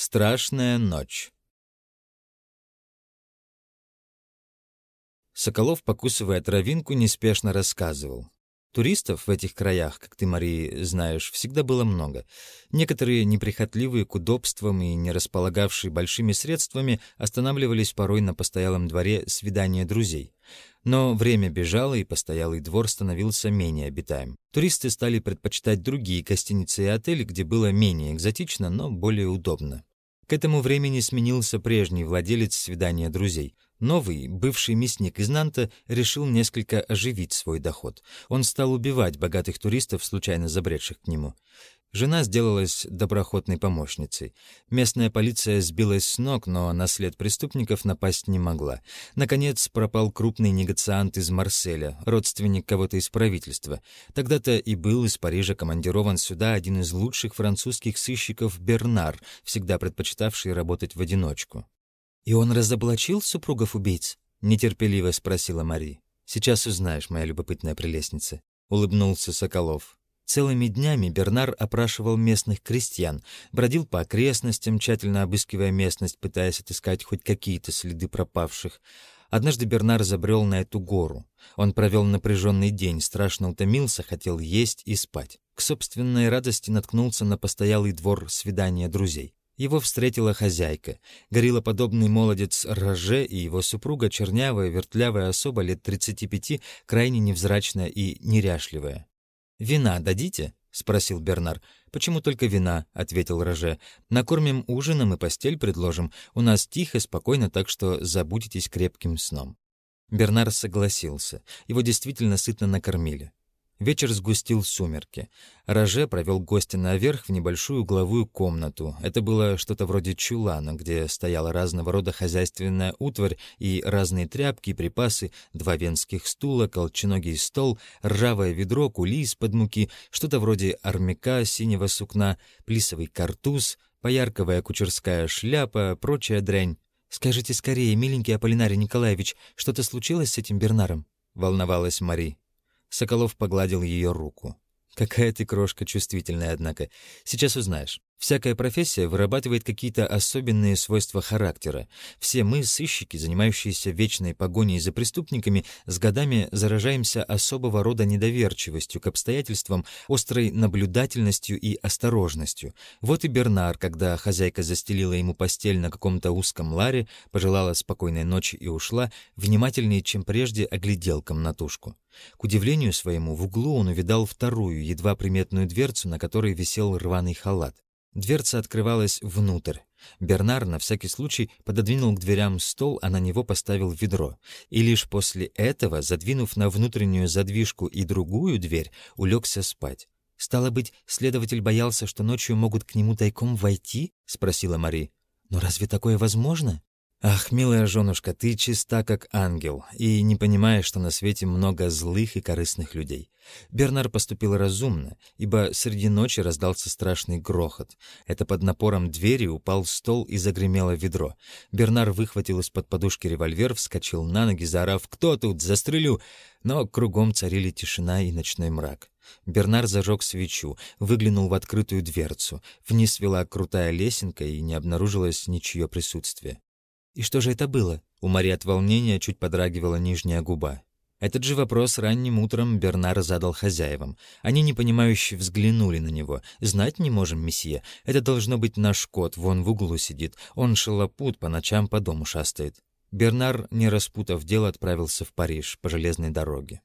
Страшная ночь. Соколов, покусывая травинку, неспешно рассказывал. Туристов в этих краях, как ты, Мари, знаешь, всегда было много. Некоторые, неприхотливые к удобствам и не располагавшие большими средствами, останавливались порой на постоялом дворе свидания друзей. Но время бежало, и постоялый двор становился менее обитаем. Туристы стали предпочитать другие гостиницы и отели, где было менее экзотично, но более удобно. К этому времени сменился прежний владелец свидания друзей. Новый, бывший мясник из Нанта, решил несколько оживить свой доход. Он стал убивать богатых туристов, случайно забредших к нему. Жена сделалась доброходной помощницей. Местная полиция сбилась с ног, но на след преступников напасть не могла. Наконец пропал крупный негациант из Марселя, родственник кого-то из правительства. Тогда-то и был из Парижа командирован сюда один из лучших французских сыщиков Бернар, всегда предпочитавший работать в одиночку. «И он разоблачил супругов убийц?» — нетерпеливо спросила Мари. «Сейчас узнаешь, моя любопытная прелестница», — улыбнулся Соколов. Целыми днями Бернар опрашивал местных крестьян, бродил по окрестностям, тщательно обыскивая местность, пытаясь отыскать хоть какие-то следы пропавших. Однажды Бернар забрел на эту гору. Он провел напряженный день, страшно утомился, хотел есть и спать. К собственной радости наткнулся на постоялый двор свидания друзей. Его встретила хозяйка. Гориллоподобный молодец Роже и его супруга, чернявая, вертлявая особа лет 35, крайне невзрачная и неряшливая. «Вина дадите?» — спросил Бернар. «Почему только вина?» — ответил Роже. «Накормим ужином и постель предложим. У нас тихо, спокойно, так что забудетесь крепким сном». Бернар согласился. Его действительно сытно накормили. Вечер сгустил сумерки. Роже провел гостя наверх в небольшую угловую комнату. Это было что-то вроде чулана, где стояла разного рода хозяйственная утварь и разные тряпки, припасы, два венских стула, колченогий стол, ржавое ведро, кули из-под муки, что-то вроде армяка синего сукна, плисовый картуз, поярковая кучерская шляпа, прочая дрянь. «Скажите скорее, миленький Аполлинарий Николаевич, что-то случилось с этим Бернаром?» — волновалась Мари. Соколов погладил ее руку. «Какая ты крошка чувствительная, однако. Сейчас узнаешь. Всякая профессия вырабатывает какие-то особенные свойства характера. Все мы, сыщики, занимающиеся вечной погоней за преступниками, с годами заражаемся особого рода недоверчивостью к обстоятельствам, острой наблюдательностью и осторожностью. Вот и Бернар, когда хозяйка застелила ему постель на каком-то узком ларе, пожелала спокойной ночи и ушла, внимательнее, чем прежде, оглядел комнатушку. К удивлению своему, в углу он увидал вторую, едва приметную дверцу, на которой висел рваный халат. Дверца открывалась внутрь. Бернар на всякий случай пододвинул к дверям стол, а на него поставил ведро. И лишь после этого, задвинув на внутреннюю задвижку и другую дверь, улегся спать. «Стало быть, следователь боялся, что ночью могут к нему тайком войти?» — спросила Мари. «Но разве такое возможно?» «Ах, милая женушка, ты чиста как ангел и не понимаешь, что на свете много злых и корыстных людей. Бернар поступил разумно, ибо среди ночи раздался страшный грохот. Это под напором двери упал стол и загремело ведро. Бернар выхватил из-под подушки револьвер, вскочил на ноги, заорав «Кто тут? Застрелю!» Но кругом царили тишина и ночной мрак. Бернар зажег свечу, выглянул в открытую дверцу. Вниз вела крутая лесенка, и не обнаружилось ничье присутствие. «И что же это было?» У Мари от волнения чуть подрагивала нижняя губа. Этот же вопрос ранним утром Бернар задал хозяевам. Они непонимающе взглянули на него. «Знать не можем, месье. Это должно быть наш кот, вон в углу сидит. Он шалопут, по ночам по дому шастает». Бернар, не распутав дело, отправился в Париж по железной дороге.